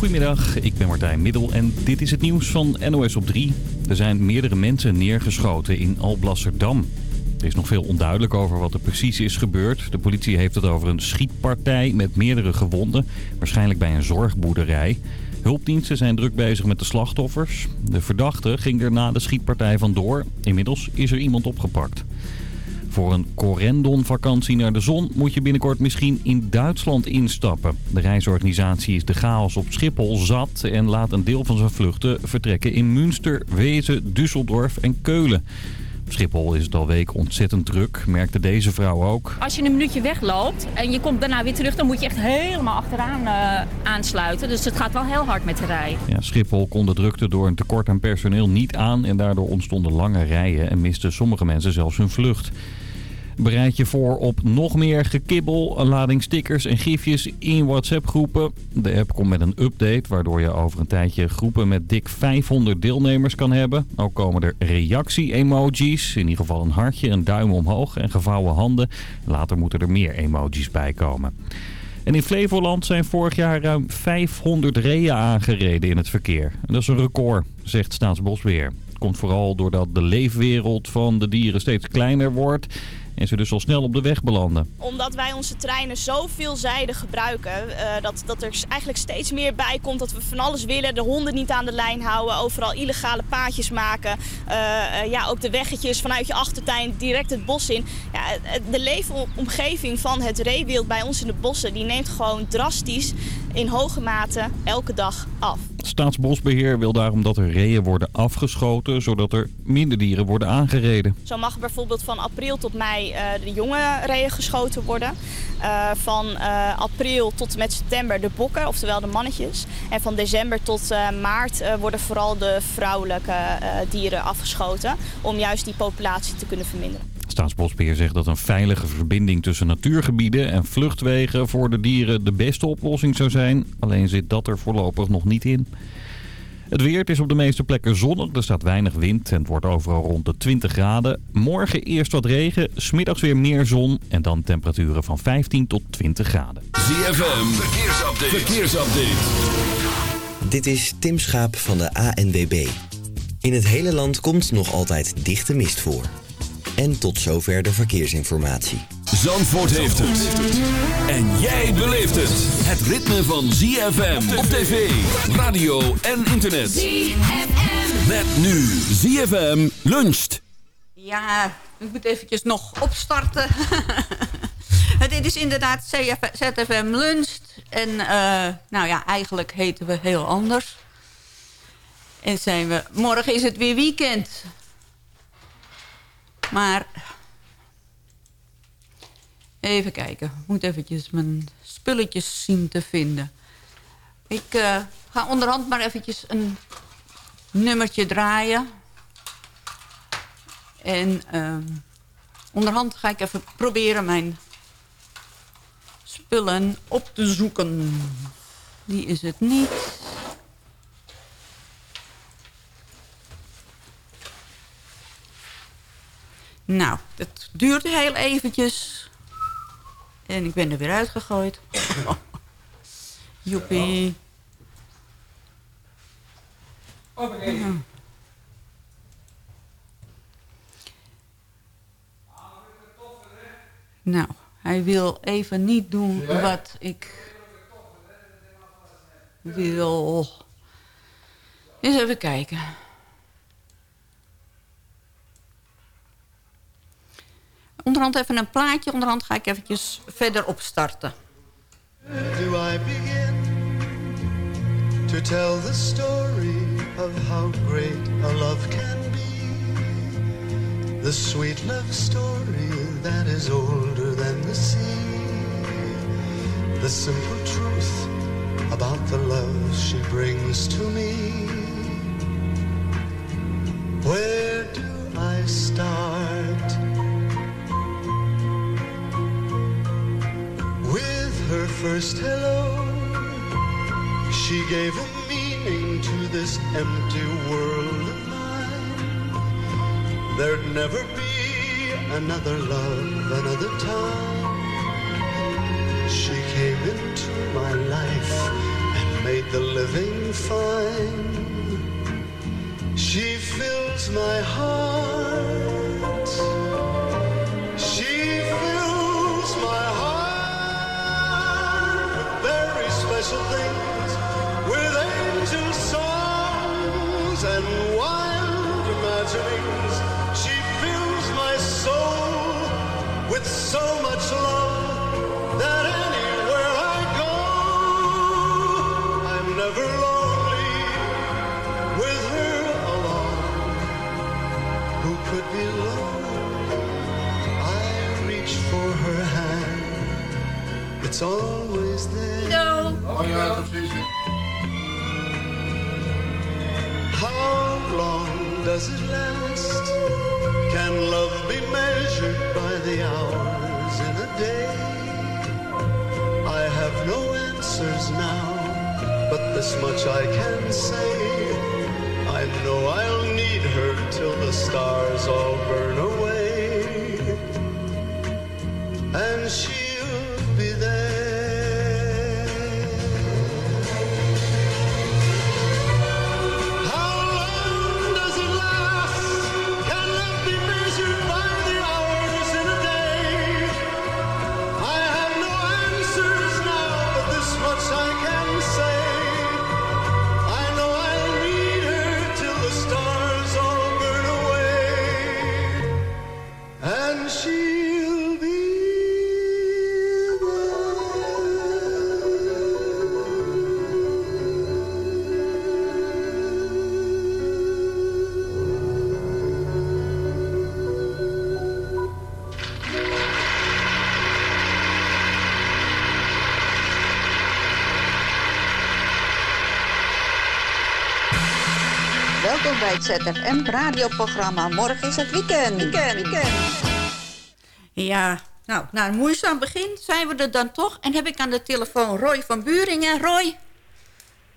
Goedemiddag, ik ben Martijn Middel en dit is het nieuws van NOS op 3. Er zijn meerdere mensen neergeschoten in Alblasserdam. Er is nog veel onduidelijk over wat er precies is gebeurd. De politie heeft het over een schietpartij met meerdere gewonden. Waarschijnlijk bij een zorgboerderij. Hulpdiensten zijn druk bezig met de slachtoffers. De verdachte ging er na de schietpartij vandoor. Inmiddels is er iemand opgepakt. Voor een Corendon-vakantie naar de zon moet je binnenkort misschien in Duitsland instappen. De reisorganisatie is de chaos op Schiphol zat en laat een deel van zijn vluchten vertrekken in Münster, Wezen, Düsseldorf en Keulen. Op Schiphol is het al weken ontzettend druk, merkte deze vrouw ook. Als je een minuutje wegloopt en je komt daarna weer terug, dan moet je echt helemaal achteraan uh, aansluiten. Dus het gaat wel heel hard met de rij. Ja, Schiphol kon de drukte door een tekort aan personeel niet aan en daardoor ontstonden lange rijen en misten sommige mensen zelfs hun vlucht. Bereid je voor op nog meer gekibbel, een lading stickers en gifjes in WhatsApp-groepen. De app komt met een update waardoor je over een tijdje groepen met dik 500 deelnemers kan hebben. Ook komen er reactie-emojis, in ieder geval een hartje, een duim omhoog en gevouwen handen. Later moeten er meer emojis bij komen. En in Flevoland zijn vorig jaar ruim 500 reeën aangereden in het verkeer. En dat is een record, zegt Staatsbosbeheer. Het komt vooral doordat de leefwereld van de dieren steeds kleiner wordt en ze dus al snel op de weg belanden. Omdat wij onze treinen zo veelzijdig gebruiken, uh, dat, dat er eigenlijk steeds meer bij komt dat we van alles willen. De honden niet aan de lijn houden, overal illegale paadjes maken. Uh, uh, ja, ook de weggetjes vanuit je achtertuin direct het bos in. Ja, de leefomgeving van het reewild bij ons in de bossen, die neemt gewoon drastisch in hoge mate elke dag af. Staatsbosbeheer wil daarom dat er reeën worden afgeschoten, zodat er minder dieren worden aangereden. Zo mag bijvoorbeeld van april tot mei uh, de jonge reeën geschoten worden. Uh, van uh, april tot en met september de bokken, oftewel de mannetjes. En van december tot maart worden vooral de vrouwelijke dieren afgeschoten. Om juist die populatie te kunnen verminderen. Staatsbosbeheer zegt dat een veilige verbinding tussen natuurgebieden en vluchtwegen voor de dieren de beste oplossing zou zijn. Alleen zit dat er voorlopig nog niet in. Het weer het is op de meeste plekken zonnig, er staat weinig wind en het wordt overal rond de 20 graden. Morgen eerst wat regen, smiddags weer meer zon en dan temperaturen van 15 tot 20 graden. ZFM, verkeersupdate. verkeersupdate. Dit is Tim Schaap van de ANWB. In het hele land komt nog altijd dichte mist voor. En tot zover de verkeersinformatie. Zandvoort heeft het. En jij beleeft het. Het ritme van ZFM op tv, radio en internet. ZFM. Met nu ZFM luncht. Ja, ik moet eventjes nog opstarten. Dit is inderdaad ZFM luncht. En uh, nou ja, eigenlijk heten we heel anders. En zijn we... Morgen is het weer weekend. Maar even kijken. Ik moet eventjes mijn spulletjes zien te vinden. Ik uh, ga onderhand maar eventjes een nummertje draaien. En uh, onderhand ga ik even proberen mijn spullen op te zoeken. Die is het niet. Nou, het duurt heel eventjes. En ik ben er weer uitgegooid. Joepie. Ja. Nou, hij wil even niet doen wat ik wil. Eens even kijken. Onderhand even een plaatje. Onderhand ga ik eventjes verder opstarten. Do I begin to tell the story of how great a love can be? The sweet love story that is older than the sea. The simple truth about the love she brings to me. Where do I start? First hello, she gave a meaning to this empty world of mine. There'd never be another love, another time. She came into my life and made the living fine. She fills my heart. Songs and wild imaginings. She fills my soul with so much love that anywhere I go, I'm never lonely with her along. Who could be lonely? I reach for her hand. It's always there. Zo. How long does it last? Can love be measured by the hours in a day? I have no answers now, but this much I can say. I know I'll need her till the stars all burn away. And she'll het ZFM radioprogramma. Morgen is het weekend. Weekend, weekend. Ja, nou, na een moeizaam begin zijn we er dan toch. En heb ik aan de telefoon Roy van Buringen. Roy,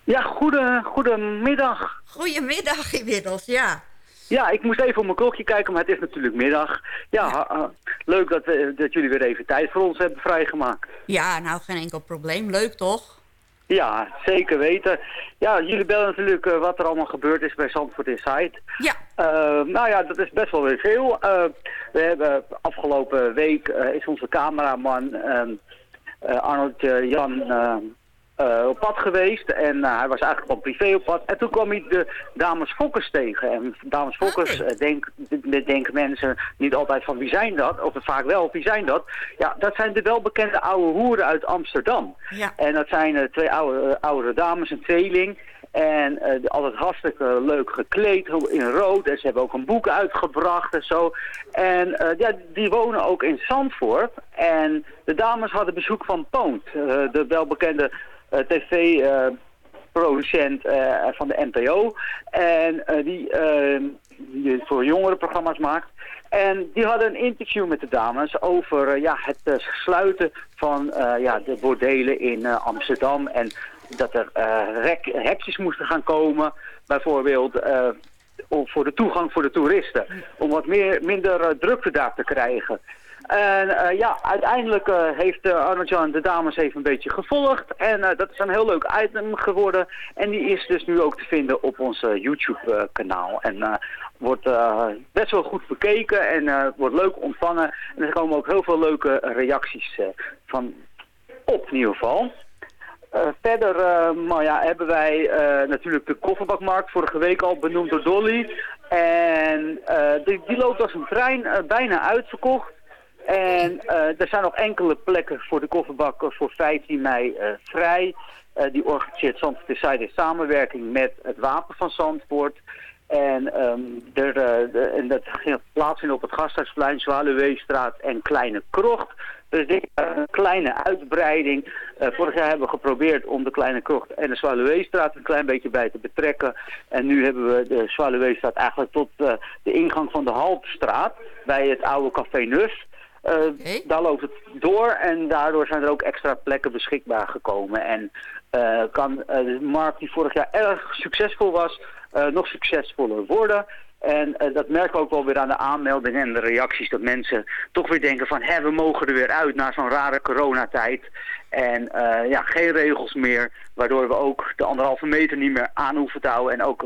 Ja, goede, goedemiddag. goedemiddag inmiddels, ja. Ja, ik moest even op mijn klokje kijken, maar het is natuurlijk middag. Ja, ha- ha- leuk dat, we, dat jullie weer even tijd voor ons hebben vrijgemaakt. Ja, nou, geen enkel probleem. Leuk, toch? Ja, zeker weten. Ja, jullie bellen natuurlijk eh, wat er allemaal gebeurd is bij Zandvoort Insight. Ja. Eh, nou ja, dat is best wel weer veel. Eh, we hebben afgelopen week is onze cameraman ehm, eh, Arnold Jan eh, op pad geweest. En eh, hij was eigenlijk van privé op pad. En toen kwam hij de dames Fokkers tegen. En dames Fokkers, eh, denk, de- denken mensen niet altijd van wie zijn dat? Of vaak wel, wie zijn dat? Ja, dat zijn de welbekende oude hoeren uit Amsterdam. Ja. En dat zijn twee oude, oudere dames, een tweeling. En altijd hartstikke leuk gekleed in rood. En ze hebben ook een boek uitgebracht en zo. En ja, die wonen ook in Zandvoort. En de dames hadden bezoek van Poont. de welbekende eh, tv-producent eh, van de NPO. En eh, die, eh, die voor jongerenprogramma's maakt. En die hadden een interview met de dames over eh, ja, het eh, sluiten van eh, ja, de bordelen in eh, Amsterdam. En dat er eh, rek, hekjes moesten gaan komen, bijvoorbeeld eh, voor de toegang voor de toeristen. Om wat meer, minder eh, drukte daar te krijgen. En eh, ja, uiteindelijk eh, heeft uh, Arnold Jan de dames even een beetje gevolgd. En dat is een heel leuk item geworden. En die is dus nu ook te vinden op ons YouTube-kanaal. en wordt best wel goed bekeken en wordt leuk ontvangen. En er komen ook heel veel leuke reacties van op in verder maar ja, hebben wij natuurlijk de kofferbakmarkt vorige week al benoemd door Dolly. En die, die loopt als een trein bijna uitverkocht. En eh, er zijn nog enkele plekken voor de kofferbak voor 15 mei eh, vrij. Eh, die organiseert Zandvoort in samenwerking met het Wapen van Zandvoort. En, ehm, er, eh, de- dat ging plaatsvinden op het Gasthuisplein, Zwaluweestraat en Kleine Krocht. Dus dit een kleine uitbreiding. Eh, vorig jaar hebben we geprobeerd om de Kleine Krocht en de Zwaluweestraat een klein beetje bij te betrekken. En nu hebben we de Zwaluweestraat eigenlijk tot eh, de ingang van de Haltestraat bij het oude Café Nus. Eh, Daar loopt het door en daardoor zijn er ook extra plekken beschikbaar gekomen. En eh, kan eh, de markt die vorig jaar erg succesvol was, nog succesvoller worden. En uh, dat merken we ook wel weer aan de aanmeldingen en de reacties. Dat mensen toch weer denken van, hé, we mogen er weer uit na zo'n rare coronatijd. En uh, ja, geen regels meer, waardoor we ook de anderhalve meter niet meer aan hoeven te houden. En ook,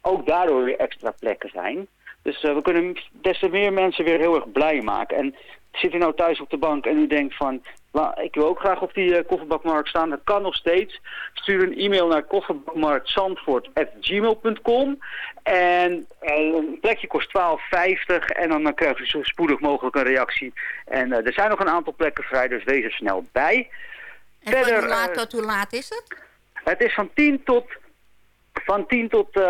ook daardoor weer extra plekken zijn. Dus uh, we kunnen des te meer mensen weer heel erg blij maken. En zit u nou thuis op de bank en u denkt van... Ik wil ook graag op die uh, kofferbakmarkt staan. Dat kan nog steeds. Stuur een e-mail naar kofferbakmarktzandvoort.gmail.com En uh, een plekje kost 12,50 en dan, dan krijg je zo spoedig mogelijk een reactie. En uh, er zijn nog een aantal plekken vrij, dus wees er snel bij. En Verder, van hoe laat tot hoe laat is het? Het is van 10 tot, van 10 tot 4.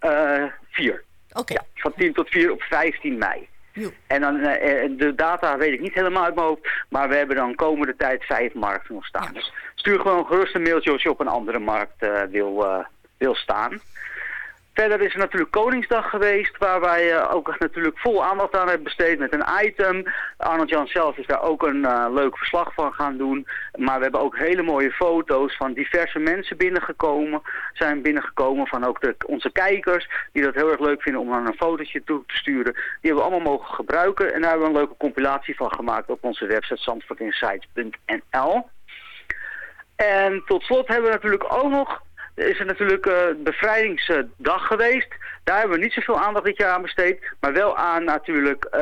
Oké. Okay. Ja, van 10 tot 4 op 15 mei. En dan, uh, de data weet ik niet helemaal uit mijn hoofd, maar we hebben dan komende tijd vijf markten nog staan. Ja. Dus stuur gewoon gerust een mailtje als je op een andere markt uh, wil, wil staan. Verder is er natuurlijk Koningsdag geweest, waar wij uh, ook natuurlijk vol aandacht aan hebben besteed met een item. Arnold Jan zelf is daar ook een uh, leuk verslag van gaan doen. Maar we hebben ook hele mooie foto's van diverse mensen binnengekomen. Zijn binnengekomen van ook de, onze kijkers, die dat heel erg leuk vinden om dan een fotootje toe te sturen. Die hebben we allemaal mogen gebruiken en daar hebben we een leuke compilatie van gemaakt op onze website zandvoortinsights.nl. En tot slot hebben we natuurlijk ook nog is er natuurlijk uh, bevrijdingsdag geweest. Daar hebben we niet zoveel aandacht dit jaar aan besteed. Maar wel aan natuurlijk uh,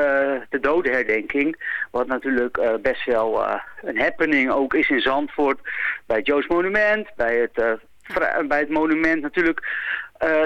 de dodenherdenking. Wat natuurlijk uh, best wel een happening ook is in Zandvoort. Bij het Monument. Bij het, bij het monument natuurlijk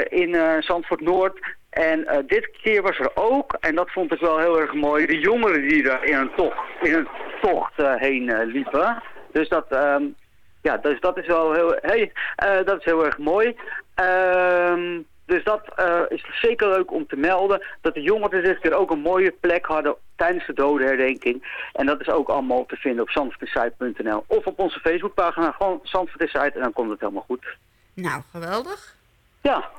in Zandvoort Noord. En dit keer was er ook, en dat vond ik wel heel erg mooi, de jongeren die er in een tocht, in een tocht heen liepen. Dus dat, um, ja, dus dat is wel heel, hey, uh, dat is heel erg mooi. Uh, dus dat uh, is zeker leuk om te melden. Dat de jongeren dit keer ook een mooie plek hadden tijdens de dodenherdenking. En dat is ook allemaal te vinden op zandvoortesite.nl of op onze Facebookpagina. Gewoon Zandvoortesite en dan komt het helemaal goed. Nou, geweldig. Ja.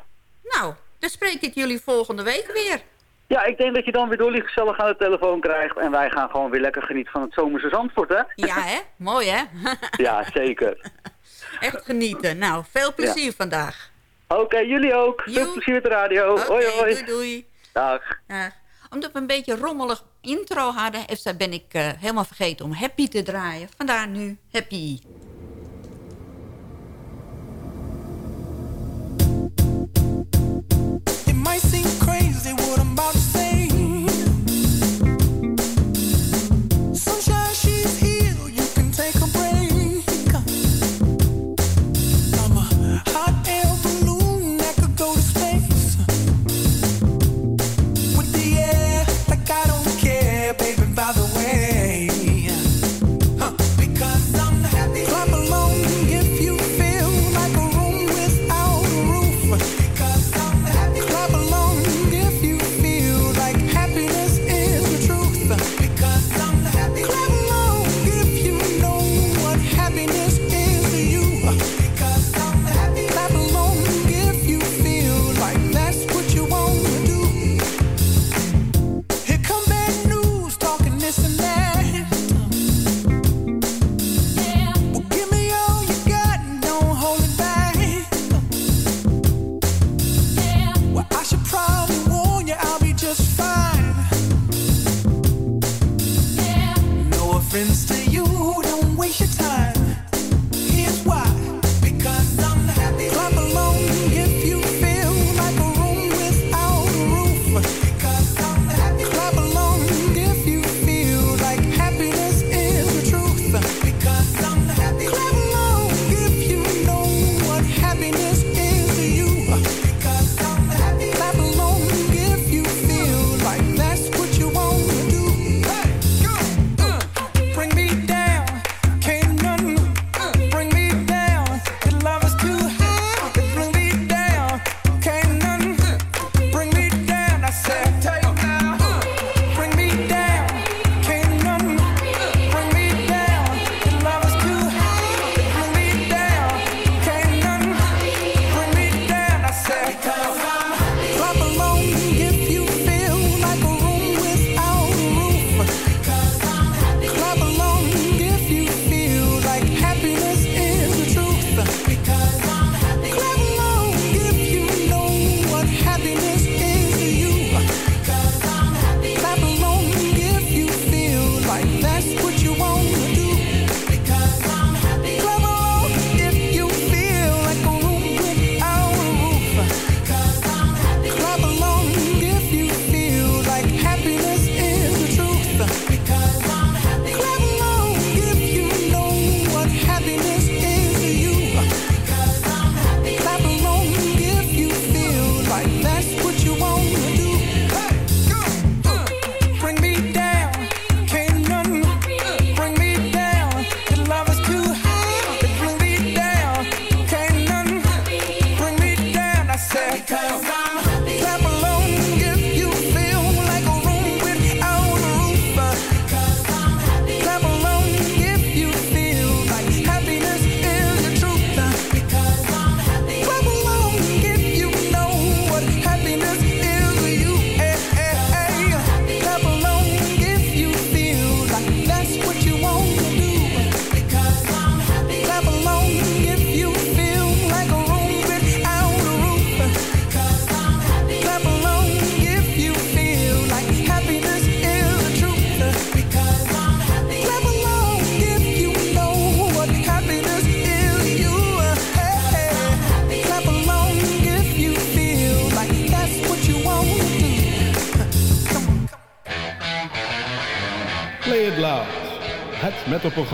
Nou, dan spreek ik jullie volgende week weer. Ja, ik denk dat je dan weer Dolly gezellig aan de telefoon krijgt. En wij gaan gewoon weer lekker genieten van het zomerse Zandvoort, hè? Ja, hè? Mooi, hè? ja, zeker. Echt genieten. Nou, veel plezier ja. vandaag. Oké, okay, jullie ook. Veel plezier met de radio. Okay, hoi, hoi. Doei, doei. Dag. Dag. Omdat we een beetje rommelig intro hadden... ben ik uh, helemaal vergeten om Happy te draaien. Vandaar nu Happy. About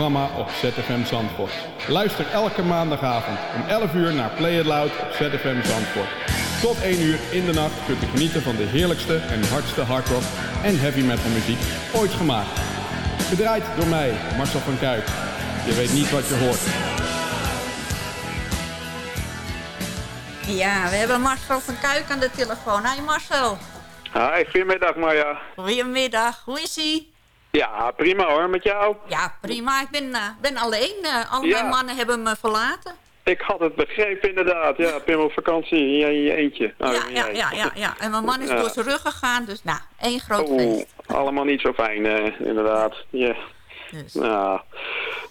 op ZFM Zandvoort. Luister elke maandagavond om 11 uur naar Play It Loud op ZFM Zandvoort. Tot 1 uur in de nacht kunt u genieten van de heerlijkste en hardste hardrock en heavy metal muziek ooit gemaakt. Gedraaid door mij, Marcel van Kuik. Je weet niet wat je hoort. Ja, we hebben Marcel van Kuik aan de telefoon. Hi Marcel. Hi, goedemiddag Marja. Goedemiddag, hoe is ie? Ja, prima hoor, met jou? Ja, prima. Ik ben, eh, ben alleen. Al Ja. mijn mannen hebben me verlaten. Ik had het begrepen inderdaad. Ja, Pim op vakantie in je, in je eentje. Oh, Ja, ja, ja, ja, ja. En mijn man is door zijn rug gegaan. Dus nou, één groot Oeh, feest. allemaal niet zo fijn eh, inderdaad. Ja. Dus. Nou,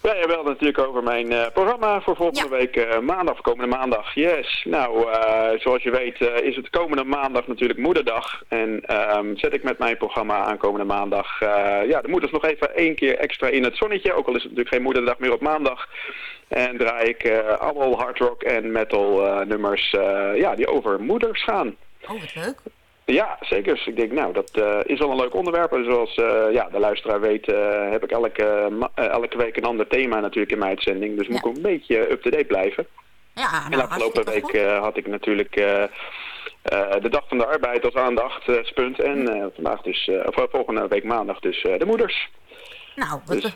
wij hebben het natuurlijk over mijn eh, programma voor volgende week eh, maandag, komende maandag. Yes. Nou, eh, zoals je weet is het komende maandag natuurlijk moederdag. En ehm, zet ik met mijn programma aankomende maandag ja, de moeders nog even één keer extra in het zonnetje. Ook al is het natuurlijk geen moederdag meer op maandag. En draai ik allemaal hard rock en metal nummers ja, die over moeders gaan. Oh, wat leuk. Ja, zeker. Dus ik denk, nou, dat eh, is al een leuk onderwerp. En zoals eh, ja, de luisteraar weet, eh, heb ik elke, elke week een ander thema natuurlijk in mijn uitzending. Dus moet ik een beetje up-to-date blijven. Ja, en nou, afgelopen hartstikke week had ik natuurlijk de Dag van de Arbeid als aandachtspunt. en vandaag dus, of, volgende week maandag dus de moeders. Nou, wat, Dus,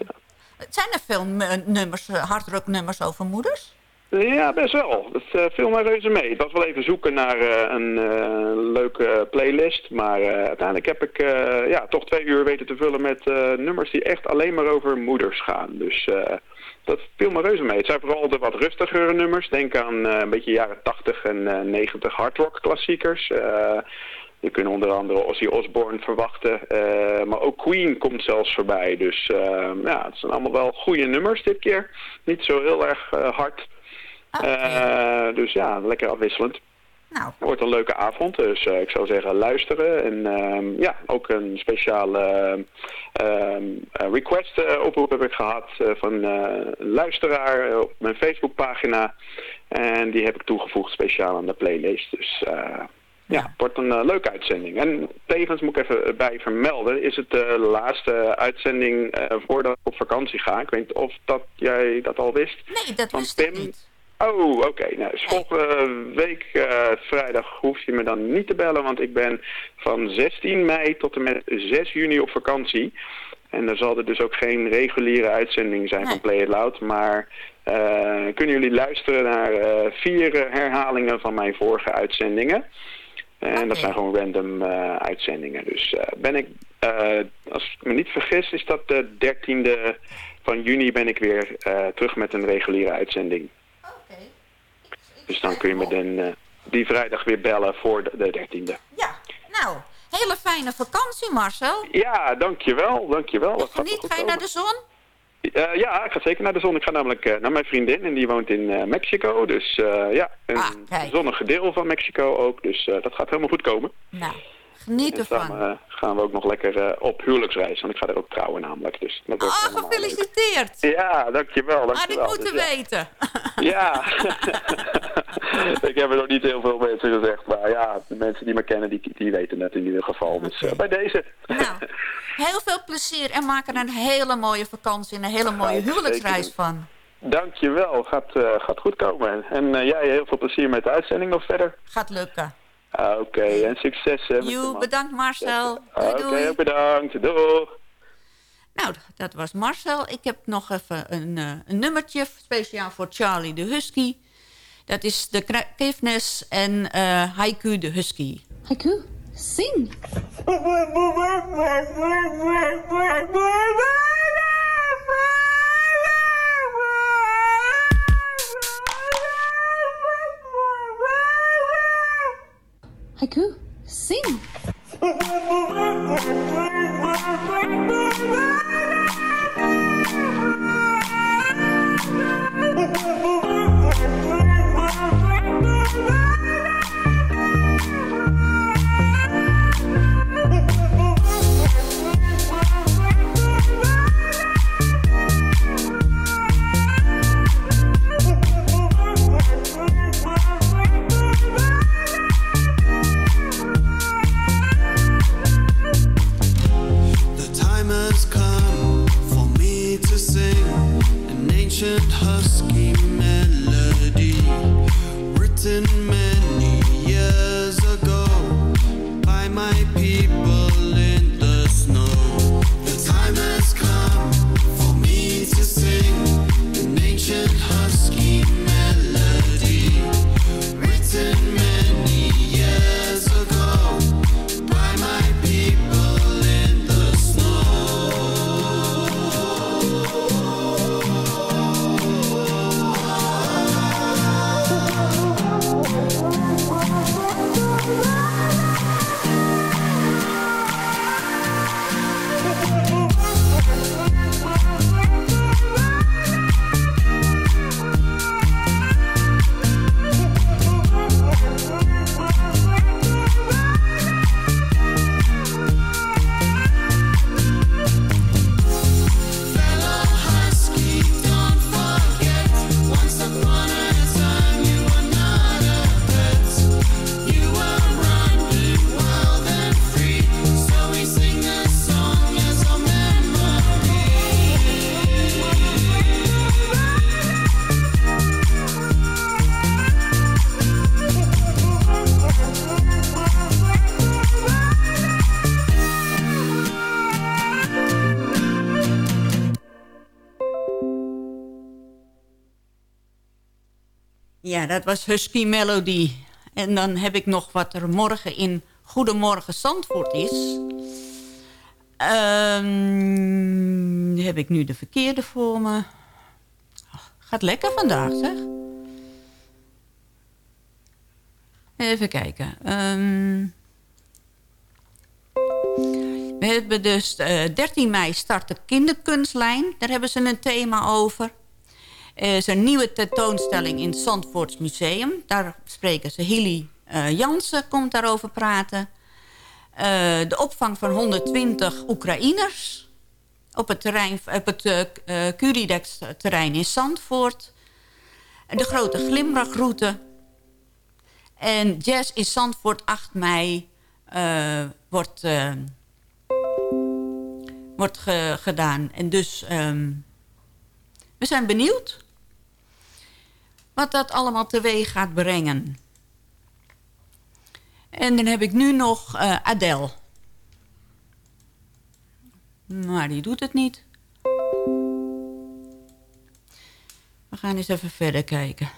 zijn er veel nummers, hardrocknummers over moeders? Ja, best wel. Dat eh, viel mij reuze mee. Het was wel even zoeken naar eh, een eh, leuke playlist. Maar eh, uiteindelijk heb ik eh, ja, toch twee uur weten te vullen met eh, nummers die echt alleen maar over moeders gaan. Dus eh, dat viel me reuze mee. Het zijn vooral de wat rustigere nummers. Denk aan eh, een beetje jaren 80 en eh 90 hardrock klassiekers. Eh, je kunt onder andere Ozzy Osbourne verwachten. eh, maar ook Queen komt zelfs voorbij. Dus eh, ja, het zijn allemaal wel goede nummers dit keer. Niet zo heel erg eh, hard. Eh, dus ja, lekker afwisselend. Nou. Het wordt een leuke avond, dus eh, ik zou zeggen luisteren. En ehm, ja, ook een speciale ehm, eh, request eh, oproep heb ik gehad eh, van een luisteraar op mijn Facebookpagina. En die heb ik toegevoegd speciaal aan de playlist. Dus eh, ja, het wordt een leuke uitzending. En tevens moet ik even bij vermelden, is het de laatste uitzending voordat ik op vakantie ga. Ik weet niet of dat jij dat al wist. Nee, dat wist ik niet. Oh, oké. Nou, dus volgende week eh, vrijdag hoef je me dan niet te bellen, want ik ben van 16 mei tot en met 6 juni op vakantie. En dan zal er dus ook geen reguliere uitzending zijn van Play It Loud, maar eh, kunnen jullie luisteren naar eh, vier herhalingen van mijn vorige uitzendingen. En dat zijn gewoon random uitzendingen. Dus ben ik, als ik me niet vergis, is dat de 13e van juni ben ik weer terug met een reguliere uitzending. Dus dan kun je me dan, eh, die vrijdag weer bellen voor de, de 13e. Nou, hele fijne vakantie Marcel. Ja, dankjewel, dankjewel. Dat gaat goed ga je naar de zon? Eh, ja, ik ga zeker naar de zon. Ik ga namelijk eh, naar mijn vriendin en die woont in Mexico. Dus ja, een zonnige deel van Mexico ook. Dus dat gaat helemaal goed komen. Nou, geniet En ervan. samen eh, gaan we ook nog lekker eh, op huwelijksreis. Want ik ga er ook trouwen namelijk. Dus dat Ah, leuk. gefeliciteerd. Ja, dankjewel. Had ik dankjewel. moeten Dus ja. weten. Ja, ik heb er nog niet heel veel mensen gezegd, maar ja, de mensen die me kennen, die, die weten het in ieder geval. Dus eh, bij deze. Heel veel plezier en maak er een hele mooie vakantie en een hele mooie huwelijksreis van. Dankjewel, gaat, eh, gaat goed komen. En jij heel veel plezier met de uitzending nog verder. Gaat lukken. Ah, Oké, en succes. hè, Joe, bedankt Marcel. Ah, Doei, Oké, bedankt. Doeg. Nou, dat was Marcel. Ik heb nog even een, eh, een nummertje speciaal voor Charlie de Husky. Dat is de Kiffness en eh, Haiku de Husky. Haiku, sing. Ja, dat was Husky Melody. En dan heb ik nog wat er morgen in Goedemorgen Zandvoort is. Ehm, heb ik nu de verkeerde voor me. Gaat lekker vandaag, zeg. Even kijken. Ehm, we hebben dus eh 13 mei start de kinderkunstlijn. Daar hebben ze een thema over. Er is een nieuwe tentoonstelling in het Zandvoorts Museum. Daar spreken ze. Hilly eh, Jansen komt daarover praten. Eh, de opvang van 120 Oekraïners op het, terrein, op het uh, Curidex-terrein in Zandvoort. De grote glimlachroute. En Jazz in Zandvoort 8 mei wordt, wordt ge gedaan. En dus um, we zijn benieuwd wat dat allemaal teweeg gaat brengen. En dan heb ik nu nog uh. Maar die doet het niet. We gaan eens even verder kijken.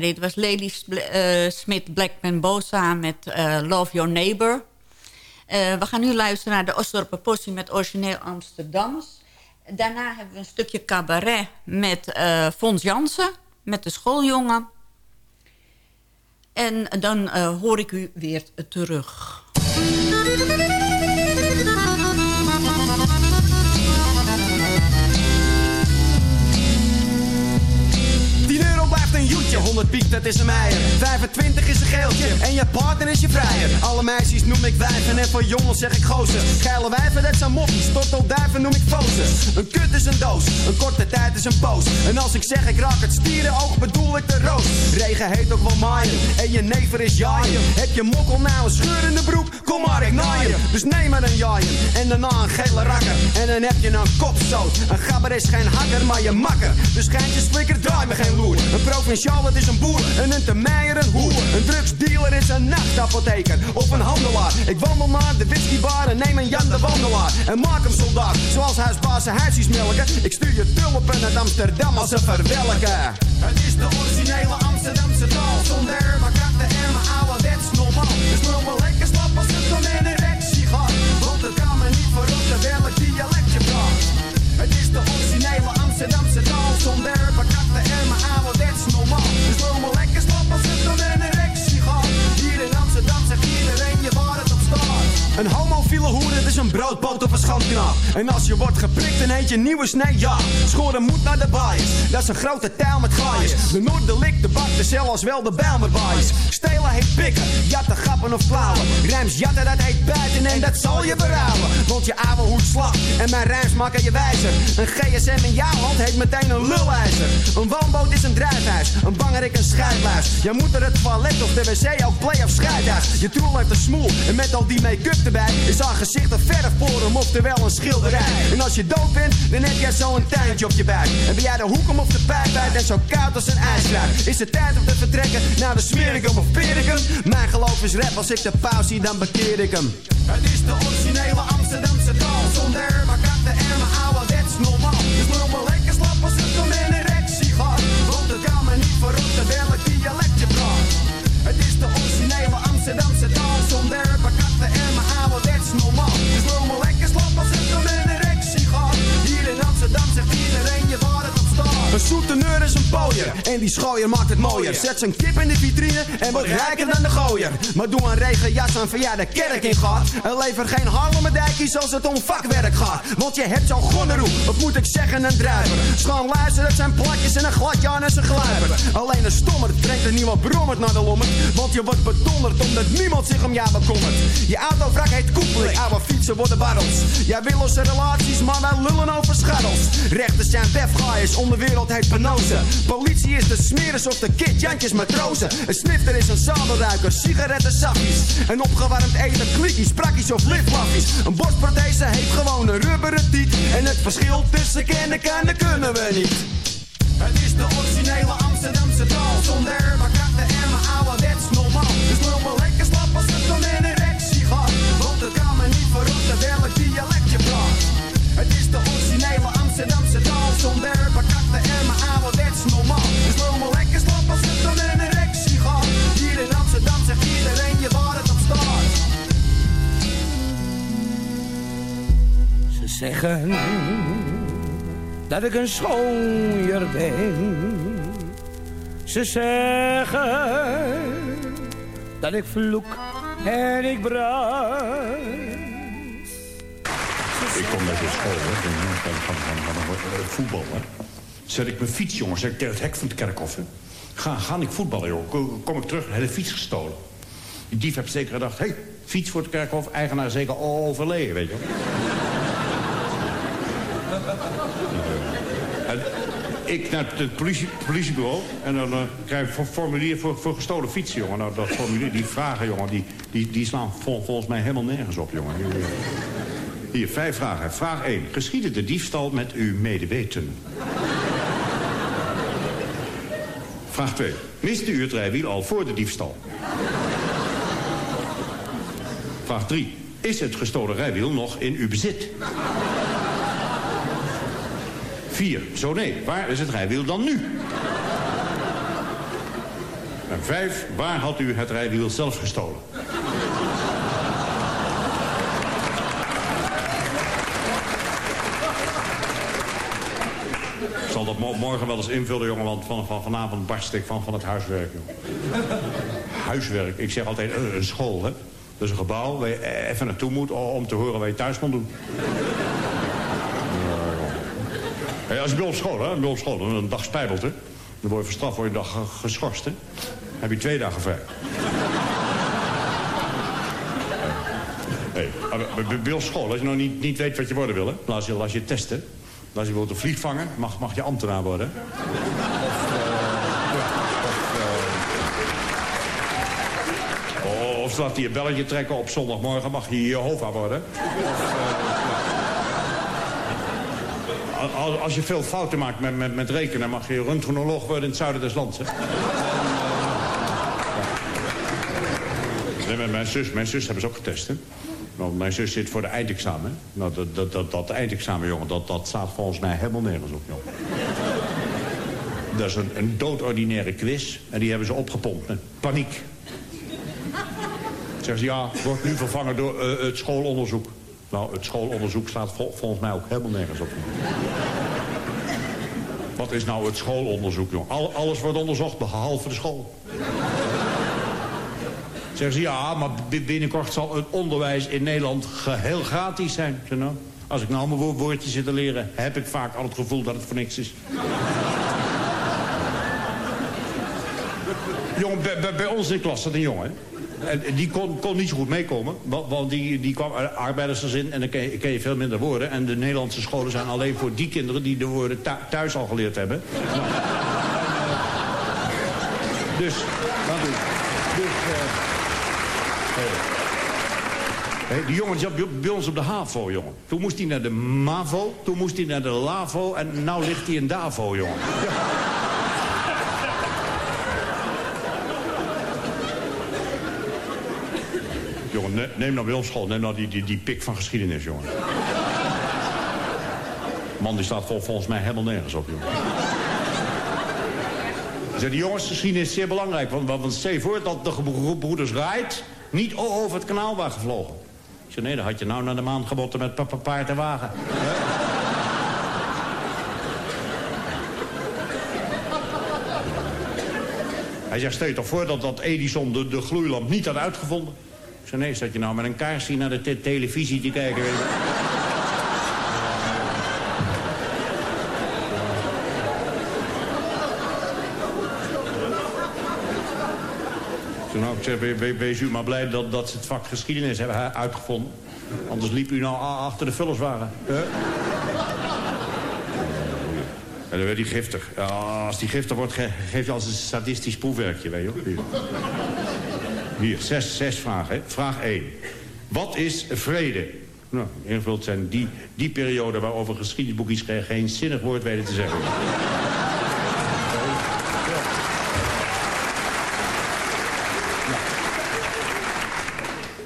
Dit was Lady uh, Smith Blackman Bosa met uh, Love Your Neighbor. Uh, we gaan nu luisteren naar de Osdorper Possie met origineel Amsterdams. Daarna hebben we een stukje cabaret met Fons Jansen, met de schooljongen. En dan hoor ik u weer terug. Het piekt, dat is een meijer. 25 is een geeltje en je partner is je vrijer. Alle meisjes noem ik wijven en voor jongens zeg ik gozer. Geile wijven, dat zijn moppies, tortelduiven noem ik fozen. Een kut is een doos, een korte tijd is een poos. En als ik zeg ik raak het stierenoog, bedoel ik de roos. Regen heet ook wel maaien en je never is jaaien. Heb je mokkel nou een scheur in de broek? Kom maar, ik naai je. Dus neem maar een jaaien en daarna een gele rakker. En dan heb je een kopstoot. Een gabber is geen hakker, maar je makker. Dus schijntjes flikker, draai me geen loer. Het is een boer. En een termeijer, een hoer. Een drugsdealer is een nachtapotheker. Of een handelaar. Ik wandel naar de whiskybar en neem een Jan de Wandelaar. En maak hem soldaat, zoals huisbaas zijn huisjes melken. Ik stuur je tulpen uit Amsterdam als ze verwelken. Het is de originele Amsterdamse taal. Zonder maar krachten en ouderwets normaal. Dus wil staat. Een homofiele hoer, het is een broodpoot of een schandknaap. En als je wordt geprikt, dan eet je nieuwe snee, ja. Schoren moet naar de baaiers, dat is een grote taal met gaaiers. De Noorderlik, de bak, de cel als wel de Bijlmerbaaiers. Stelen heet pikken, jatten, gappen of klauwen. Rijms jatten, dat heet buiten en dat zal je berouwen. Want je ouwe hoed slag en mijn rijms maken je wijzer. Een GSM in jouw hand heet meteen een lulijzer. Een woonboot is een drijfhuis, een bangerik een scheidluis. Je moet er het toilet of de wc ook play of scheidhuis. Je troel heeft een smoel en met al die make-up erbij is haar gezicht een hem, oftewel een schilderij. En als je dood bent, dan heb jij zo'n tuintje op je buik. En ben jij de hoekom of de pijp uit en zo koud als een ijsruik. Is het tijd om te vertrekken naar de Smerigum of Perigum? Mijn geloof is rap, als ik de pauze zie, dan bekeer ik hem. Het is de originele Amsterdamse taal, zonder maar katten die schooier maakt het mooier. Zet zijn kip in de vitrine en wordt rijker dan de gooier. Maar doe een regenjas aan van ja de kerk in gaat. En lever geen Harlemmerdijkies als het om vakwerk gaat. Want je hebt zo'n gonneroe, of moet ik zeggen een druiver. Schoon luister, dat zijn platjes en een gladje aan en zijn gluiper. Alleen een stommer brengt er niemand brommerd naar de lommer. Want je wordt bedonderd omdat niemand zich om jou bekommert. Je autovrak heet koepeling, oude fietsen worden barrels. Jij wil losse relaties, maar wij lullen over scharrels. Rechters zijn wefgaaiers, onderwereld heet penose. Politie is de smeris of de kid, Jantjes matrozen. Een snifter is een zadelruiker, sigaretten, zakjes. En opgewarmd eten, klikkies, prakkies of liflaffies. Een borstprothese heeft gewoon een rubberen tiet. En het verschil tussen kennen kan, kunnen we niet. Het is de originele Amsterdamse taal, zonder zeggen dat ik een schooier ben. Ze zeggen dat ik vloek en ik brand. Ik kom net op school, hè, van, van, van, voetbal. Hè. Zet ik mijn fiets, jongens, zet ik tegen het hek van het kerkhof. Hè. Ga, ga ik voetballen, joh. Kom, kom ik terug, een hele fiets gestolen. Die dief heeft zeker gedacht, hé, hey, fiets voor het kerkhof, eigenaar zeker overleden, weet je wel. Ik naar het politie, politiebureau en dan uh, krijg ik een formulier voor, gestolen fietsen, jongen. Nou, dat formulier, die vragen, jongen, die, die, slaan vol, volgens mij helemaal nergens op, jongen. Hier, hier, vijf vragen. Vraag 1. Geschiedde de diefstal met uw medeweten? Vraag 2. Miste u het rijwiel al voor de diefstal? Vraag 3. Is het gestolen rijwiel nog in uw bezit? 4. Zo nee, waar is het rijwiel dan nu? En 5. Waar had u het rijwiel zelf gestolen? Ik zal dat mo- morgen wel eens invullen, jongen, want van, van, vanavond barst ik van, van het huiswerk, jongen. Huiswerk, ik zeg altijd eh, een school, hè. Dus een gebouw waar je even naartoe moet om te horen wat je thuis moet doen. Je bij op school, hè, bij op school, een dag spijbelt, hè. Dan word je voor straf word je een dag ge- geschorst, hè? heb je twee dagen vrij. Hey, bij- ons school, als je nog niet, niet weet wat je worden wil, hè, laat je, laat je testen. Als je bijvoorbeeld een vliegvanger, mag, mag je ambtenaar worden. Of, eh, ja, of, eh, of laat hij je belletje trekken op zondagmorgen, mag je Jehovah worden. Of, eh, ja. Als, je veel fouten maakt met, met, met rekenen, mag je röntgenoloog worden in het zuiden des lands. Mijn zus, mijn zus hebben ze ook getest, hè? Want mijn zus zit voor de eindexamen. Nou, dat, dat, dat, dat eindexamen, jongen, dat, dat staat volgens mij helemaal nergens op, jongen. Dat is een, een doodordinaire quiz. En die hebben ze opgepompt met paniek. Zeggen ze, ja, wordt nu vervangen door eh, het schoolonderzoek. Nou, het schoolonderzoek staat vol- volgens mij ook helemaal nergens op. Wat is nou het schoolonderzoek, jongen? Al, alles wordt onderzocht, behalve de school. Zeggen ze, ja, maar bi- binnenkort zal het onderwijs in Nederland geheel gratis zijn. Nou, als ik nou mijn wo- woordje zit te leren... heb ik vaak al het gevoel dat het voor niks is. Jongen, bij, bij, ons in de klas zat een jongen. En die kon, kon niet zo goed meekomen. Want, die, die kwam uit arbeidersgezin en dan ken je, je veel minder woorden. En de Nederlandse scholen zijn alleen voor die kinderen... die de woorden thu- thuis al geleerd hebben. Dus, dat doen. Dus, eh, Hey, die jongen zat bij- ons op de HAVO, jongen. Toen moest hij naar de MAVO, toen moest hij naar de LAVO... en nou ligt hij in DAVO, jongen. Ja. Jongen, ne- neem nou bij ons school, neem nou die, die, die pik van geschiedenis, jongen. Man, die staat vol, volgens mij helemaal nergens op, jongen. Zeg, die jongens, geschiedenis is zeer belangrijk. Want, want, stel je voor dat de gebroeders Wright niet over het kanaal waren gevlogen. Ik nee, dan had je nou naar de maan gebotten met pa- pa- paard en wagen. Hij zegt, stel je toch voor dat, dat Edison de, de gloeilamp niet had uitgevonden? Ik zeg, nee, zat je nou met een kaarsje naar de te- televisie te kijken? Weet zeg, nou, ik we- wees u maar blij dat, dat ze het vak geschiedenis hebben uitgevonden. Anders liep u nou achter de vullerswagen. Hè? En dan werd hij giftig. Ja, als die giftig wordt, ge geef je als een sadistisch proefwerkje, weet je. Hier, zes, zes vragen. Vraag 1. Wat is vrede? Nou, ingevuld zijn die, die periode waarover geschiedenisboekjes geen, zinnig woord weten te zeggen.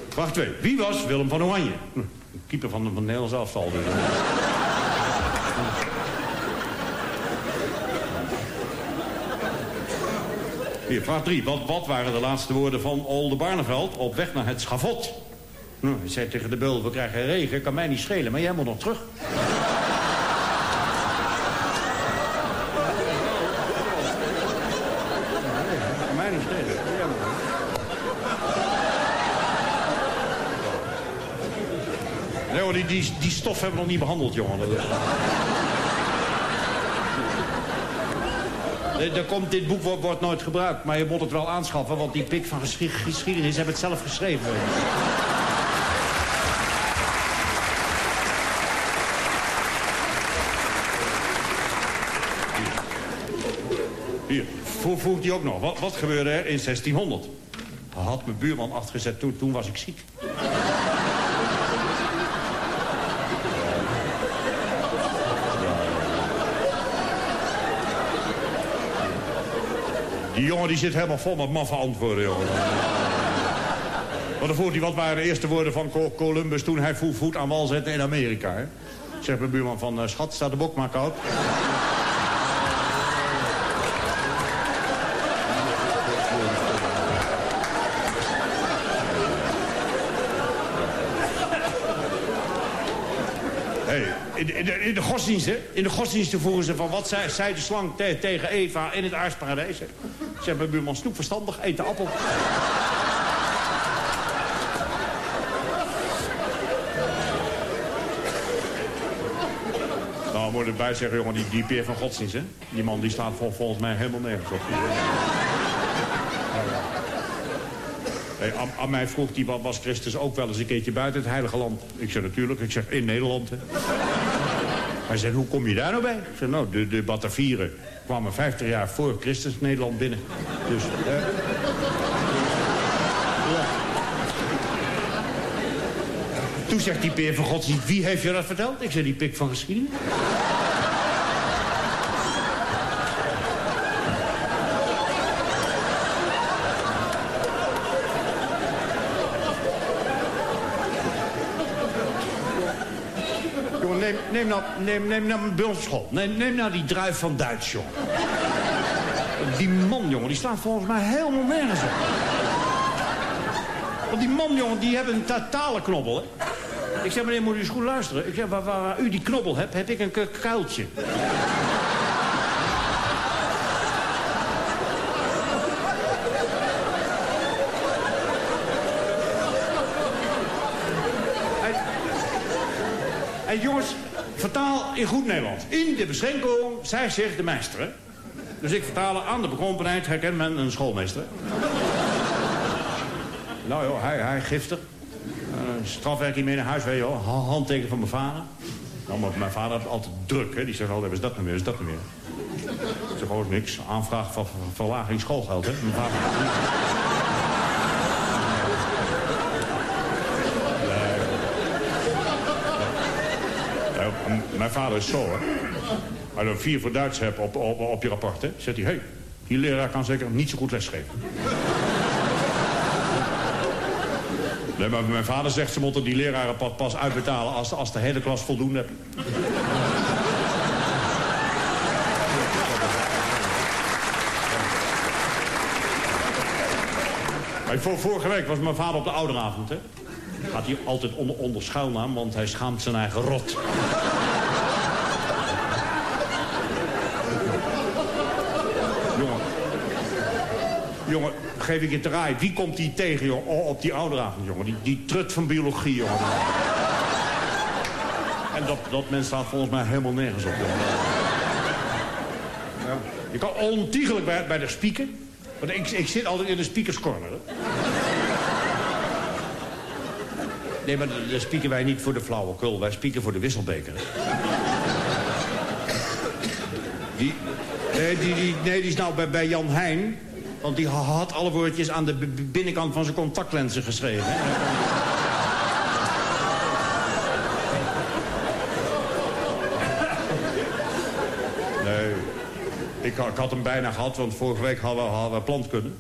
Vraag 2. Wie was Willem van Oranje? Hm, Keeper van, van het Nederlands afval. Dus. Hier, vraag 3. Wat, wat waren de laatste woorden van Olde Barneveld op weg naar het schavot? Nou, hij zei tegen de beul, we krijgen regen, kan mij niet schelen, maar jij moet nog terug. Nee die, die, die stof hebben we nog niet behandeld, jongen. Nee, daar komt, dit boek wordt, nooit gebruikt, maar je moet het wel aanschaffen... want die pik van geschi- geschiedenis hebben het zelf geschreven. Hier, vo- voegt hij ook nog. Wat, wat gebeurde er in 1600? Had mijn buurman afgezet, toen, toen was ik ziek. Die jongen die zit helemaal vol met maffe antwoorden, jongen. Hij, wat waren de eerste woorden van Co- Columbus... toen hij voet, aan wal zette in Amerika, hè? Zegt mijn buurman van, eh, schat, staat de bok maar koud. In, de, in, de, godsdiensten, in de godsdiensten voeren ze van wat zei, de slang te- tegen Eva in het aardsparadijs. Zegt mijn buurman snoep verstandig, eet de appel. Nou, moet erbij zeggen, jongen, die, die Peer van Godsdienst, hè? Die man die staat vol, volgens mij helemaal nergens op. Hey, aan, aan mij vroeg die, was Christus ook wel eens een keertje buiten het heilige land? Ik zeg natuurlijk, ik zeg in Nederland. Hij zei, hoe kom je daar nou bij? Ik zeg, nou, de, de Batavieren kwamen 50 jaar voor Christus Nederland binnen. Dus, eh. Toen zegt die Peer van Godsdienst, wie heeft je dat verteld? Ik zeg, die pik van geschiedenis. Jongen, neem, nou, neem, neem nou. Neem, neem nou die druif van Duits, jongen. Die man, jongen, die staat volgens mij helemaal nergens op. Want die man, jongen, die hebben een totale knobbel, hè. Ik zeg, meneer, moet u eens goed luisteren. Ik zeg, waar, waar, u die knobbel hebt, heb ik een ku- kuiltje. En jongens, vertaal in goed Nederlands. In de beschenking, zij zegt de meester. Dus ik vertaal aan de bekrompenheid herkent men een schoolmeester. nou joh, hij, hij giftig. Uh, strafwerking mee naar huis, weet je wel. Ha- Handteken van mijn vader. Nou, maar mijn vader had altijd druk, hè. Die zegt altijd, is dat nou weer, is dat nou weer. Ik zeg, gewoon niks. Aanvraag van van verlaging schoolgeld, hè. Mijn vader... Ja, m- mijn vader is zo, hè. Als je een vier voor Duits hebt op, op, op je rapport, hè, zegt hij... Hey, die leraar kan zeker niet zo goed lesgeven. Nee, maar mijn vader zegt, ze moeten die leraren pas, uitbetalen... Als, als de hele klas voldoende hebt. Vorige week was mijn vader op de ouderavond, hè. Gaat hij altijd onder, onder schuilnaam, want hij schaamt zijn eigen rot. Jongen. Jongen, geef ik je te raaien. Wie komt die tegen, joh, o- op die ouderavond, jongen? Die, die trut van biologie, jongen. En dat, dat mens staat volgens mij helemaal nergens op, jongen. Ja. Je kan ontiegelijk bij, bij de speaker. Want ik, ik zit altijd in de speakerscorner, hè. Nee, maar daar spieken wij niet voor de flauwekul. Wij spieken voor de wisselbeker. Die, nee, die, die, nee, die is nou bij, bij Jan Heijn. Want die had alle woordjes aan de binnenkant van zijn contactlenzen geschreven. Nee, ik, ik had hem bijna gehad, want vorige week hadden we, hadden we.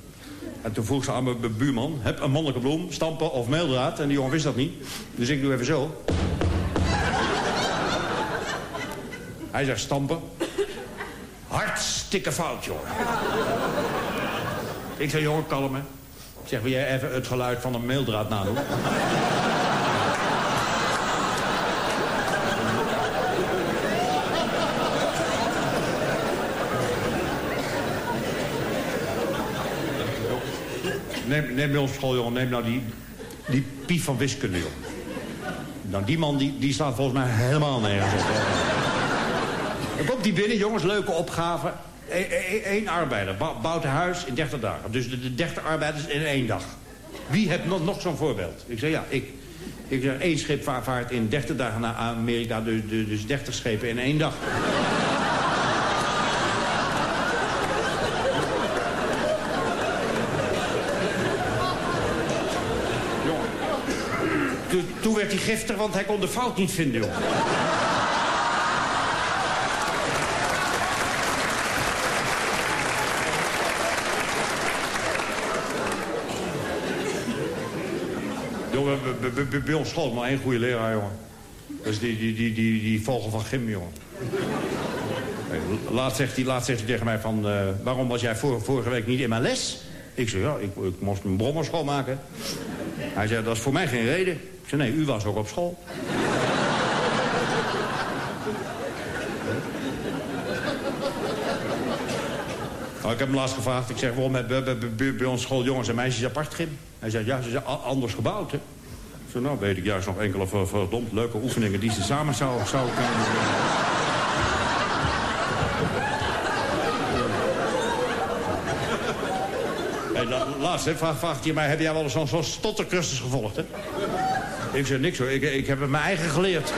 En toen vroeg ze aan mijn bu- buurman, heb een mannelijke bloem, stampen of meeldraad? En die jongen wist dat niet. Dus ik doe even zo. Hij zegt stampen. Hartstikke fout, jongen. Ik zeg, jongen, kalm, hè. Ik zeg, wil jij even het geluid van een meeldraad nadoen? Neem, neem bij ons school, jongen, neem nou die, die pief van wiskunde, jongen. Nou, die man die, die staat volgens mij helemaal nergens op. Dan komt die binnen, jongens, leuke opgave. Eén arbeider bou- bouwt een huis in 30 dagen. Dus de, de 30 arbeiders in één dag. Wie heeft nog, zo'n voorbeeld? Ik zeg, ja, ik. Ik zeg, één schip va- vaart in 30 dagen naar Amerika, dus, dus dus 30 schepen in één dag. Jongen. Toen, werd hij giftig, want hij kon de fout niet vinden, jongen. Jongen, bij- ons school maar één goede leraar, jongen. Is die, die, die, die, die vogel van Gim, jongen. Laat zegt hij, laat zegt hij tegen mij van... eh, waarom was jij vor- vorige week niet in mijn les? Ik zei, ja, ik, ik moest mijn brommer schoonmaken. Hij zei, dat is voor mij geen reden. Ik zei, nee, u was ook op school. Nou, ik heb hem laatst gevraagd. Ik zeg, waarom hebben bij, ons school jongens en meisjes apart gym? Hij zei, ja, ze zijn anders gebouwd, hè. Zo, nou weet ik juist nog enkele verdomd leuke oefeningen die ze samen zou, zou kunnen doen. Laatste vraag vraagt, hij je mij, heb jij wel eens zo'n stottercursus gevolgd? Hè? Ik zeg niks hoor, ik, ik heb het mijn eigen geleerd.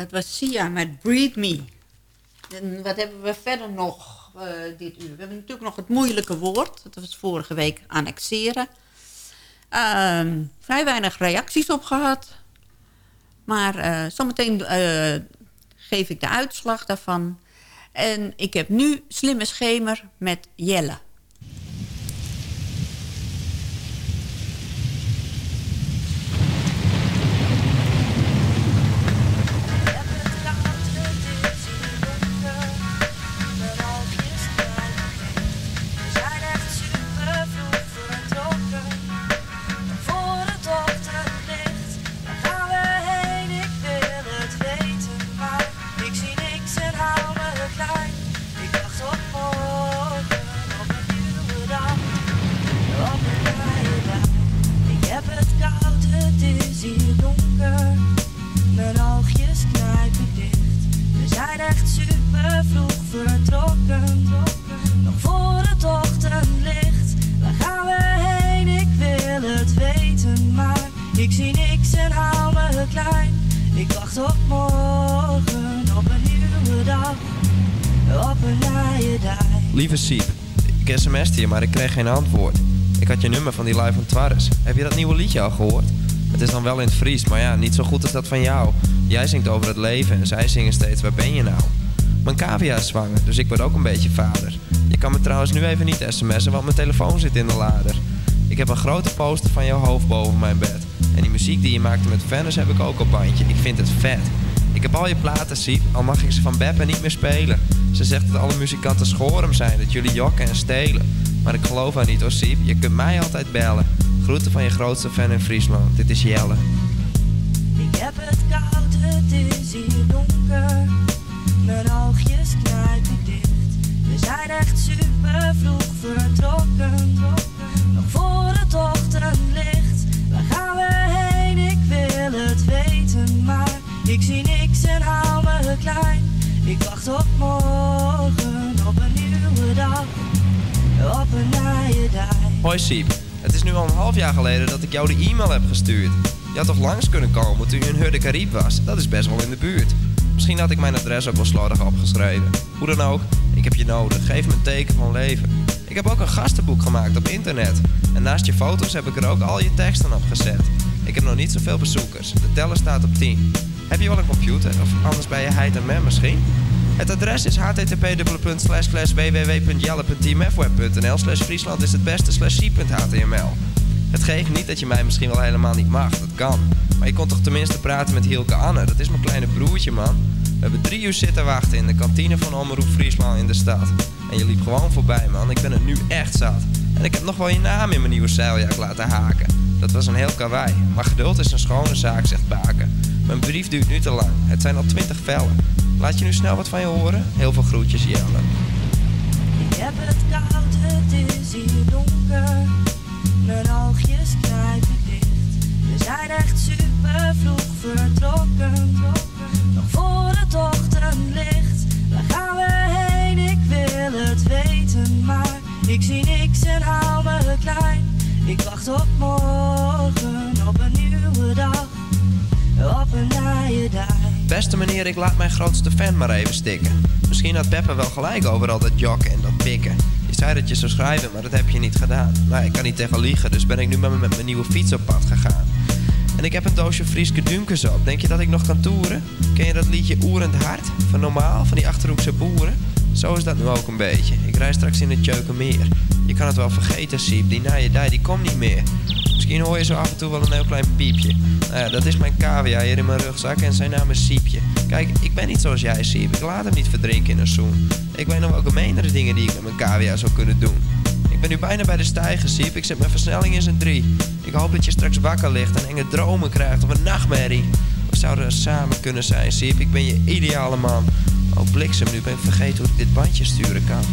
dat was Sia met Breed Me. En wat hebben we verder nog eh, dit uur? We hebben natuurlijk nog het moeilijke woord. Dat was vorige week annexeren. Ehm, vrij weinig reacties op gehad. Maar eh, zometeen eh, geef ik de uitslag daarvan. En ik heb nu Slimme Schemer met Jelle. Ik zie niks en hou me klein. Ik wacht op morgen, op een nieuwe dag, op een nieuwe dag. Lieve Siep, ik sms'te je, maar ik kreeg geen antwoord. Ik had je nummer van die live van Twarres. Heb je dat nieuwe liedje al gehoord? Het is dan wel in het Fries, maar ja, niet zo goed als dat van jou. Jij zingt over het leven en zij zingen steeds waar ben je nou? Mijn cavia is zwanger, dus ik word ook een beetje vader. Je kan me trouwens nu even niet sms'en, want mijn telefoon zit in de lader. Ik heb een grote poster van jouw hoofd boven mijn bed. En die muziek die je maakte met Venus heb ik ook op bandje. Ik vind het vet. Ik heb al je platen, Siep, al mag ik ze van Beppe niet meer spelen. Ze zegt dat alle muzikanten schorum zijn, dat jullie jokken en stelen. Maar ik geloof haar niet hoor, Siep. Je kunt mij altijd bellen. Groeten van je grootste fan in Friesland. Dit is Jelle. Ik heb het koud, het is hier donker. Mijn oogjes knijpen dicht. We zijn echt super vroeg vertrokken. Nog voor het ochtendlicht. Ik zie niks en hou me klein. Ik wacht op morgen, op een nieuwe dag, op een nieuwe dag. Hoi Siep. Het is nu al een half jaar geleden dat ik jou de e-mail heb gestuurd. Je had toch langs kunnen komen toen je in Hurde Caribe was? Dat is best wel in de buurt. Misschien had ik mijn adres ook wel slordig opgeschreven. Hoe dan ook, ik heb je nodig. Geef me een teken van leven. Ik heb ook een gastenboek gemaakt op internet. En naast je foto's heb ik er ook al je teksten op gezet. Ik heb nog niet zoveel bezoekers. De teller staat op 10. Heb je wel een computer? Of anders bij je heid en mem misschien? Het adres is http://www.jelle.teamfweb.nl slash Friesland is het beste slash c.html. Het geeft niet dat je mij misschien wel helemaal niet mag, dat kan. Maar je kon toch tenminste praten met Hielke Anne, dat is mijn kleine broertje man. We hebben drie uur zitten wachten in de kantine van Omroep Friesland in de stad. En je liep gewoon voorbij man, ik ben er nu echt zat. En ik heb nog wel je naam in mijn nieuwe zeiljak laten haken. Dat was een heel karwei, maar geduld is een schone zaak, zegt Baken. Mijn brief duurt nu te lang, het zijn al twintig vellen. Laat je nu snel wat van je horen? Heel veel groetjes, Jelle. Ik heb het koud, het is hier donker. Mijn oogjes knijpen dicht. We zijn echt super vroeg vertrokken. Nog voor het ochtendlicht. Waar gaan we heen? Ik wil het weten, maar ik zie niks en hou me klein. Ik wacht op morgen, op een nieuwe dag, Beste meneer, ik laat mijn grootste fan maar even stikken. Misschien had Beppe wel gelijk over al dat jokken en dat pikken. Je zei dat je zou schrijven, maar dat heb je niet gedaan. Maar ik kan niet tegen liegen, dus ben ik nu met, met mijn nieuwe fiets op pad gegaan. En ik heb een doosje Frieske Dunkers op. Denk je dat ik nog kan toeren? Ken je dat liedje Oerend Hart? Van Normaal, van die Achterhoekse boeren? Zo is dat nu ook een beetje. Ik rij straks in het Tjeukenmeer. Je kan het wel vergeten, Siep. Die na je die komt niet meer. Misschien hoor je zo af en toe wel een heel klein piepje. Nou ja, dat is mijn cavia hier in mijn rugzak en zijn naam is Siepje. Kijk, ik ben niet zoals jij, Siep. Ik laat hem niet verdrinken in een zoen. Ik weet nog welke menere dingen die ik met mijn cavia zou kunnen doen. Ik ben nu bijna bij de stijger, Siep. Ik zet mijn versnelling in zijn drie. Ik hoop dat je straks wakker ligt en enge dromen krijgt of een nachtmerrie. We zouden samen kunnen zijn, Siep. Ik ben je ideale man. Oh, bliksem, nu ben ik vergeten hoe ik dit bandje sturen kan.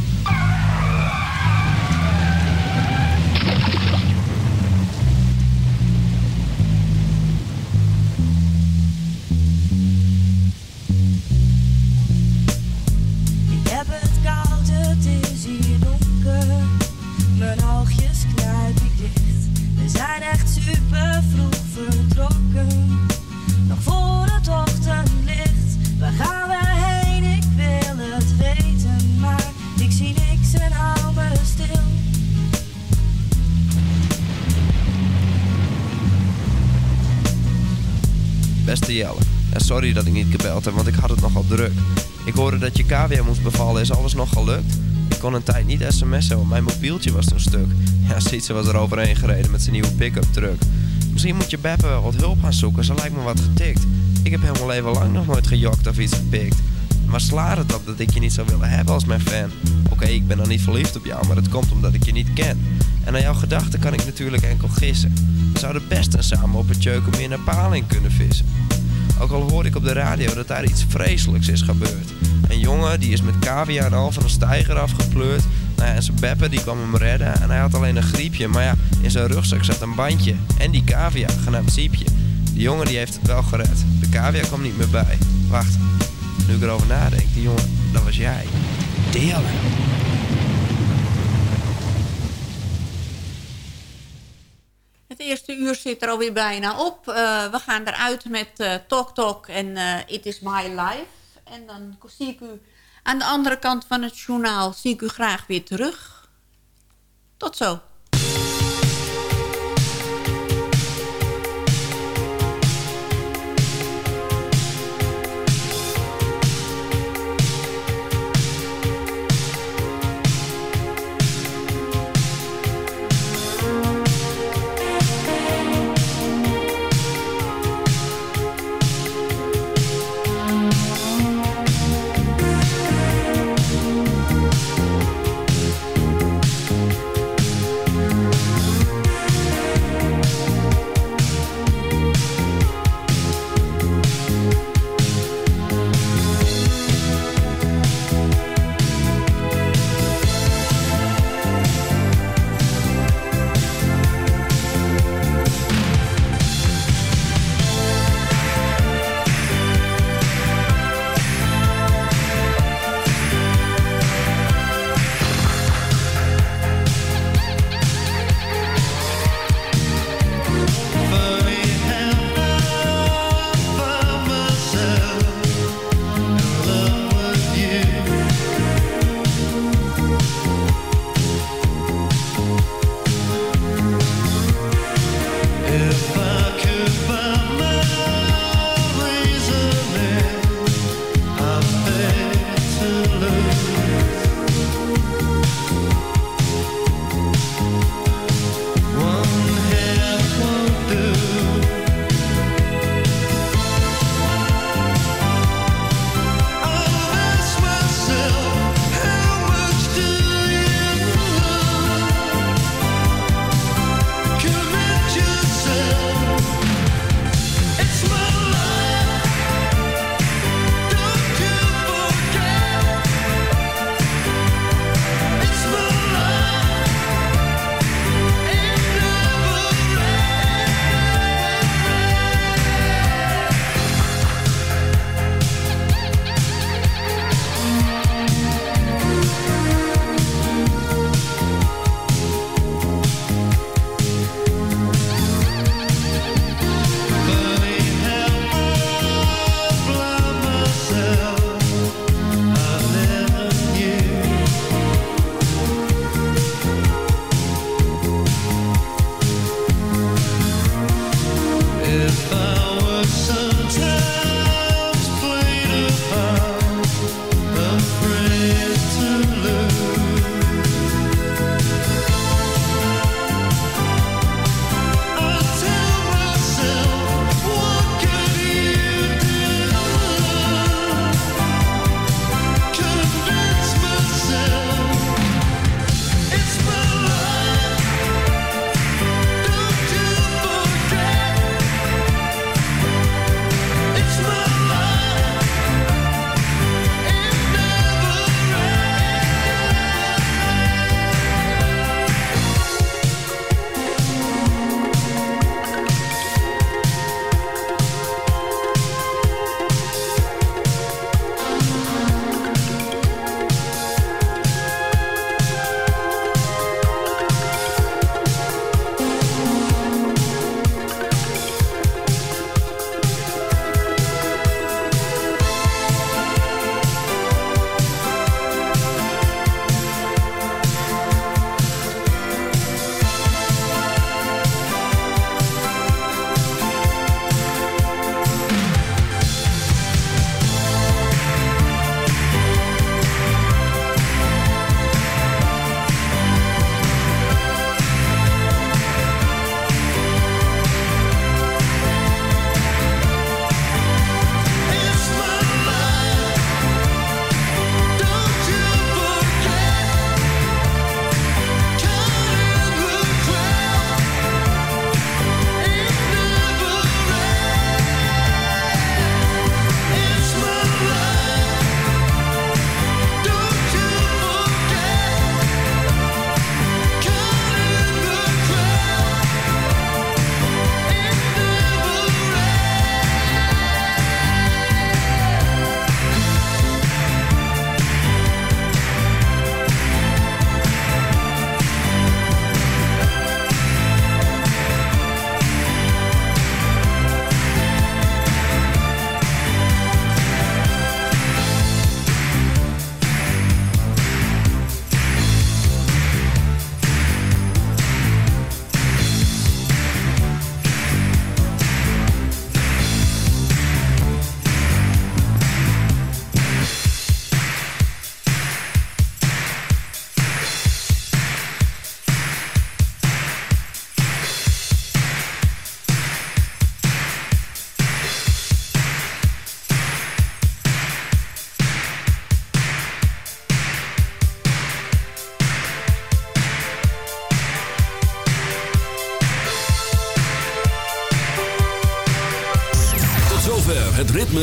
Dat ik niet gebeld heb, want ik had het nogal druk. Ik hoorde dat je cavia moest bevallen, is alles nog gelukt? Ik kon een tijd niet sms'en, want mijn mobieltje was toen stuk. Ja, Sietse was er overheen gereden met zijn nieuwe pick-up truck. Misschien moet je Beppe wel wat hulp gaan zoeken, ze lijkt me wat getikt. Ik heb helemaal leven lang nog nooit gejokt of iets gepikt. Maar slaat het op dat ik je niet zou willen hebben als mijn fan? Oké, ik ben dan niet verliefd op jou, maar het komt omdat ik je niet ken. En naar jouw gedachten kan ik natuurlijk enkel gissen. We zouden best en samen op het Tjeukenmeer naar Paling kunnen vissen. Ook al hoor ik op de radio dat daar iets vreselijks is gebeurd. Een jongen die is met cavia en al van een steiger afgepleurd. Nou ja, en zijn beppe die kwam hem redden en hij had alleen een griepje. Maar ja, in zijn rugzak zat een bandje en die cavia, genaamd Siepje. Die jongen die heeft het wel gered. De cavia kwam niet meer bij. Wacht, nu ik erover nadenk, die jongen, dat was jij. Delen. Eerste uur zit er alweer bijna op. Eh, we gaan eruit met eh Talk Talk en eh, It Is My Life. En dan zie ik u aan de andere kant van het journaal zie ik u graag weer terug. Tot zo.